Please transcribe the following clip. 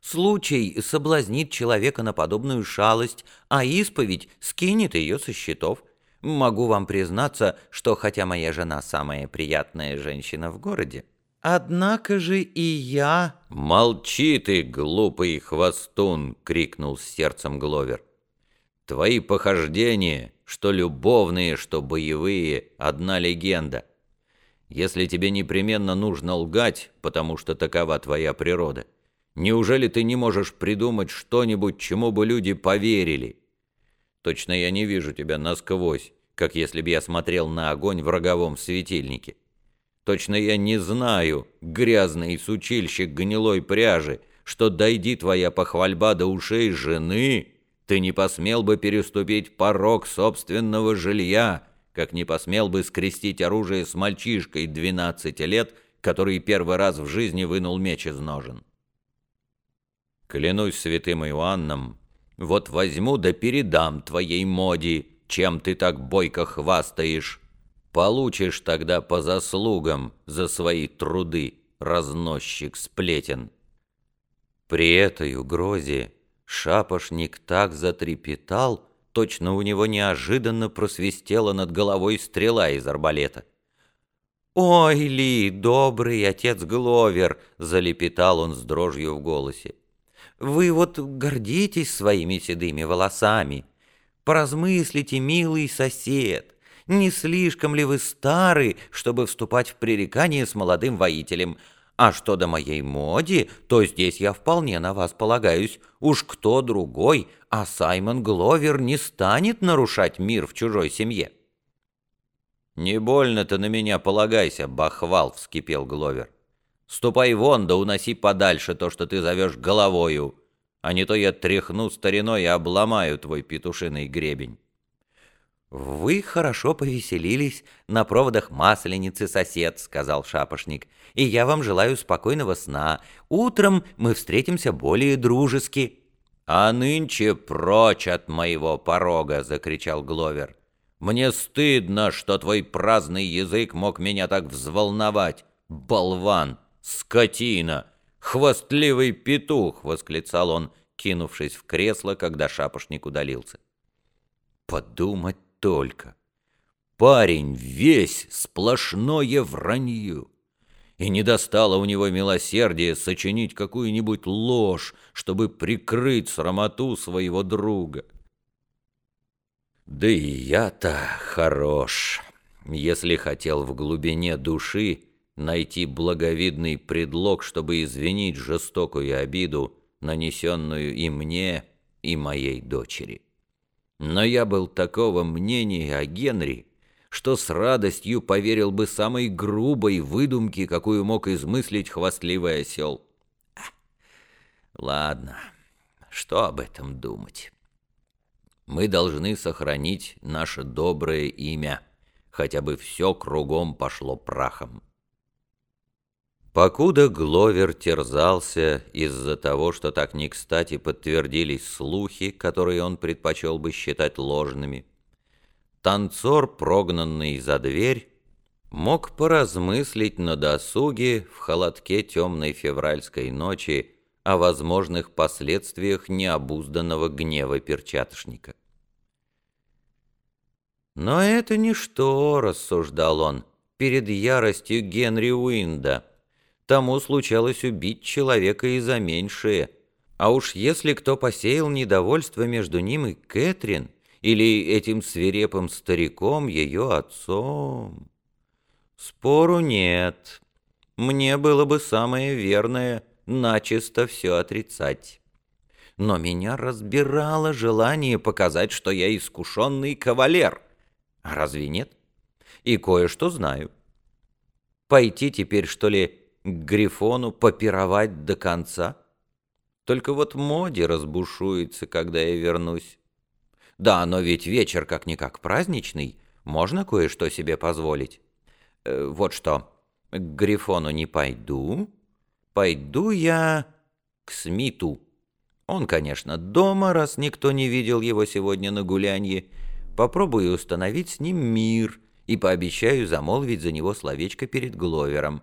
Случай соблазнит человека на подобную шалость, а исповедь скинет ее со счетов. Могу вам признаться, что хотя моя жена самая приятная женщина в городе, однако же и я...» «Молчи ты, глупый хвостун!» — крикнул с сердцем Гловер. «Твои похождения, что любовные, что боевые, одна легенда. Если тебе непременно нужно лгать, потому что такова твоя природа, Неужели ты не можешь придумать что-нибудь, чему бы люди поверили? Точно я не вижу тебя насквозь, как если бы я смотрел на огонь в роговом светильнике. Точно я не знаю, грязный сучильщик гнилой пряжи, что дойди твоя похвальба до ушей жены, ты не посмел бы переступить порог собственного жилья, как не посмел бы скрестить оружие с мальчишкой 12 лет, который первый раз в жизни вынул меч из ножен. Клянусь святым Иоанном, вот возьму да передам твоей моде, чем ты так бойко хвастаешь. Получишь тогда по заслугам за свои труды, разносчик сплетен». При этой угрозе шапошник так затрепетал, точно у него неожиданно просвистела над головой стрела из арбалета. «Ой ли, добрый отец Гловер!» — залепетал он с дрожью в голосе. Вы вот гордитесь своими седыми волосами. Поразмыслите, милый сосед, не слишком ли вы стары, чтобы вступать в пререкание с молодым воителем? А что до моей моде, то здесь я вполне на вас полагаюсь. Уж кто другой, а Саймон Гловер не станет нарушать мир в чужой семье. «Не больно-то на меня полагайся, бахвал!» — вскипел Гловер. Ступай вон, да уноси подальше то, что ты зовешь головою, а не то я тряхну стариной и обломаю твой петушиный гребень». «Вы хорошо повеселились на проводах масленицы, сосед», — сказал шапошник, «и я вам желаю спокойного сна. Утром мы встретимся более дружески». «А нынче прочь от моего порога!» — закричал Гловер. «Мне стыдно, что твой праздный язык мог меня так взволновать, болван!» «Скотина! Хвастливый петух!» — восклицал он, кинувшись в кресло, когда шапошник удалился. «Подумать только! Парень весь сплошное вранье!» и не достало у него милосердия сочинить какую-нибудь ложь, чтобы прикрыть срамоту своего друга. Да и я-то хорош, если хотел в глубине души найти благовидный предлог, чтобы извинить жестокую обиду, нанесенную и мне, и моей дочери. Но я был такого мнения о Генри, что с радостью поверил бы самой грубой выдумке, какую мог измыслить хвастливый осел. Ладно, что об этом думать? Мы должны сохранить наше доброе имя, хотя бы все кругом пошло прахом. Покуда Гловер терзался из-за того, что так не кстати подтвердились слухи, которые он предпочел бы считать ложными, танцор, прогнанный за дверь, мог поразмыслить на досуге в холодке темной февральской ночи о возможных последствиях необузданного гнева перчатошника. «Но это ничто», — рассуждал он, — «перед яростью Генри Уинда». Тому случалось убить человека и за меньшее. А уж если кто посеял недовольство между ним и Кэтрин, или этим свирепым стариком, ее отцом... Спору нет. Мне было бы самое верное начисто все отрицать. Но меня разбирало желание показать, что я искушенный кавалер. А разве нет? И кое-что знаю. Пойти теперь, что ли, Грифону попировать до конца. Только вот моде разбушуется, когда я вернусь. Да, но ведь вечер как-никак праздничный, можно кое-что себе позволить. Э, вот что, к Грифону не пойду, пойду я к Смиту. Он, конечно, дома, раз никто не видел его сегодня на гулянье. Попробую установить с ним мир и пообещаю замолвить за него словечко перед Гловером.